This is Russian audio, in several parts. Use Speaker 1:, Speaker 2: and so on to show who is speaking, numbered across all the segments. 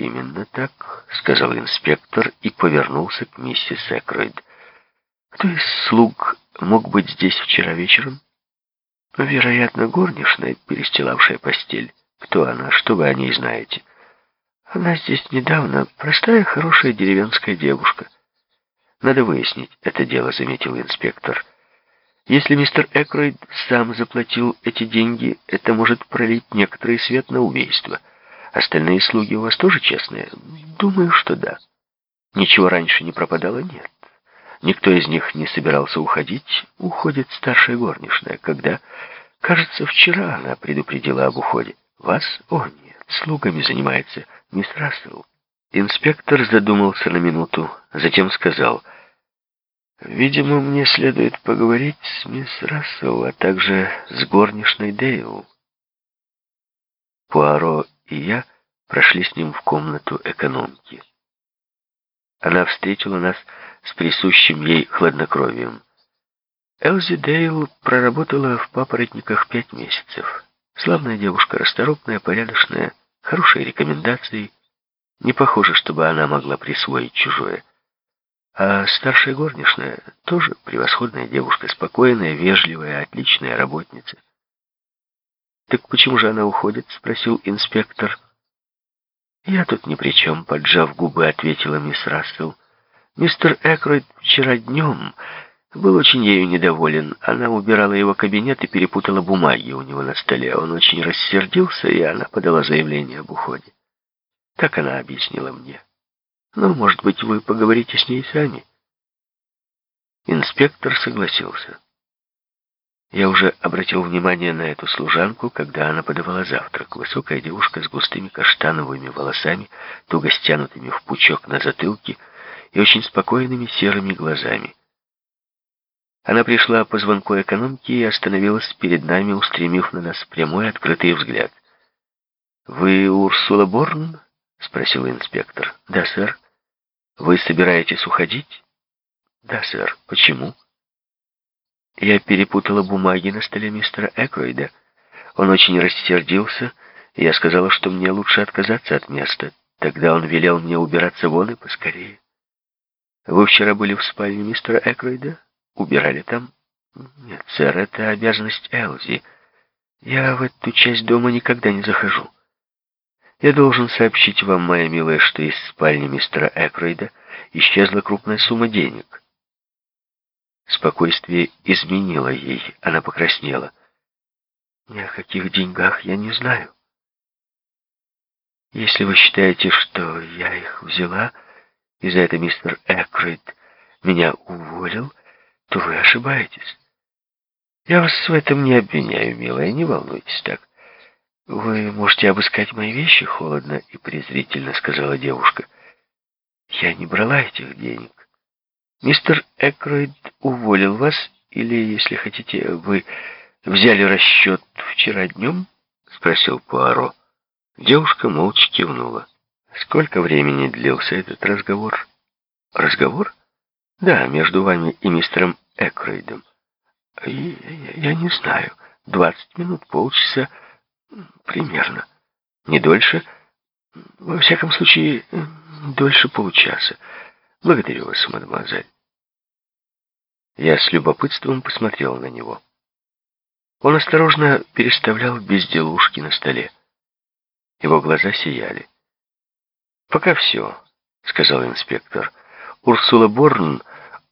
Speaker 1: «Именно так», — сказал инспектор и повернулся к миссис Экройд. «Кто из слуг мог быть здесь вчера вечером?» «Вероятно, горничная, перестилавшая постель. Кто она? Что вы о ней знаете?» «Она здесь недавно. Простая, хорошая деревенская девушка». «Надо выяснить это дело», — заметил инспектор. «Если мистер Экройд сам заплатил эти деньги, это может пролить некоторый свет на убийство». Остальные слуги у вас тоже честные? Думаю, что да. Ничего раньше не пропадало? Нет. Никто из них не собирался уходить. Уходит старшая горничная. Когда? Кажется, вчера она предупредила об уходе. Вас? О, нет. Слугами занимается мисс Рассел. Инспектор задумался на минуту, затем сказал... «Видимо, мне следует поговорить с мисс Рассел, а также с горничной Дейл». Пуаро и я прошли с ним в комнату экономки. Она встретила нас с присущим ей хладнокровием. Элзи Дейл проработала в папоротниках пять месяцев. Славная девушка, расторопная, порядочная, хорошие рекомендации. Не похоже, чтобы она могла присвоить чужое. А старшая горничная тоже превосходная девушка, спокойная, вежливая, отличная работница. «Так почему же она уходит?» — спросил инспектор. «Я тут ни при чем», — поджав губы, ответила мисс Рассел. «Мистер Экройд вчера днем был очень ею недоволен. Она убирала его кабинет и перепутала бумаги у него на столе. Он очень рассердился, и она подала заявление об уходе. Так она объяснила мне. Ну, может быть, вы поговорите с ней сами?» Инспектор согласился. Я уже обратил внимание на эту служанку, когда она подавала завтрак. Высокая девушка с густыми каштановыми волосами, туго стянутыми в пучок на затылке и очень спокойными серыми глазами. Она пришла по звонку экономки и остановилась перед нами, устремив на нас прямой открытый взгляд. «Вы Урсула Борн?» — спросил инспектор. «Да, сэр». «Вы собираетесь уходить?» «Да, сэр. Почему?» Я перепутала бумаги на столе мистера Экройда. Он очень рассердился, и я сказала, что мне лучше отказаться от места. Тогда он велел мне убираться вон и поскорее. Вы вчера были в спальне мистера Экройда? Убирали там? Нет, сэр, это обязанность Элзи. Я в эту часть дома никогда не захожу. Я должен сообщить вам, моя милая, что из спальни мистера Экройда исчезла крупная сумма денег. Спокойствие изменило ей, она покраснела. «Ни о каких деньгах я не знаю. Если вы считаете, что я их взяла, и за это мистер Экрейд меня уволил, то вы ошибаетесь. Я вас в этом не обвиняю, милая, не волнуйтесь так. Вы можете обыскать мои вещи, холодно и презрительно сказала девушка. Я не брала этих денег. Мистер Экройд уволил вас, или, если хотите, вы взяли расчет вчера днем? Спросил Пуаро. Девушка молча кивнула. Сколько времени длился этот разговор? Разговор? Да, между вами и мистером Экройдом. Я, я, не знаю. Двадцать минут, полчаса, примерно. Не дольше? Во всяком случае, дольше получаса. Благодарю вас, мадемуазель. Я с любопытством посмотрел на него. Он осторожно переставлял безделушки на столе. Его глаза сияли. «Пока все», — сказал инспектор. Урсула Борн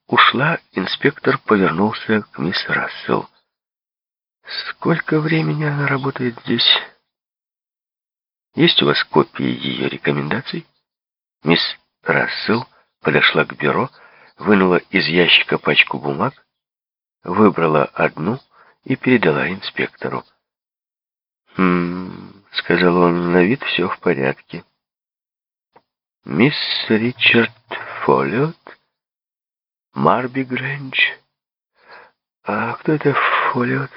Speaker 1: ушла, инспектор повернулся к мисс Рассел. «Сколько времени она работает здесь?» «Есть у вас копии ее рекомендаций?» Мисс Рассел подошла к бюро, вынула из ящика пачку бумаг, выбрала одну и передала инспектору. «Хм...» — сказал он, — «на вид все в порядке». «Мисс Ричард Фоллиот? Марби Грэндж? А кто это Фоллиот?»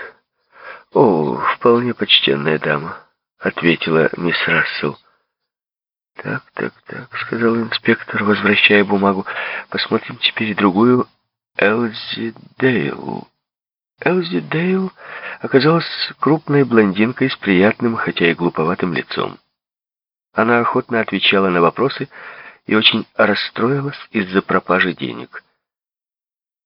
Speaker 1: «О, вполне почтенная дама», — ответила мисс Рассел. «Так, так, так», — сказал инспектор, возвращая бумагу. «Посмотрим теперь другую Элзи Дейл». Элзи Дейл оказалась крупной блондинкой с приятным, хотя и глуповатым лицом. Она охотно отвечала на вопросы и очень расстроилась из-за пропажи денег.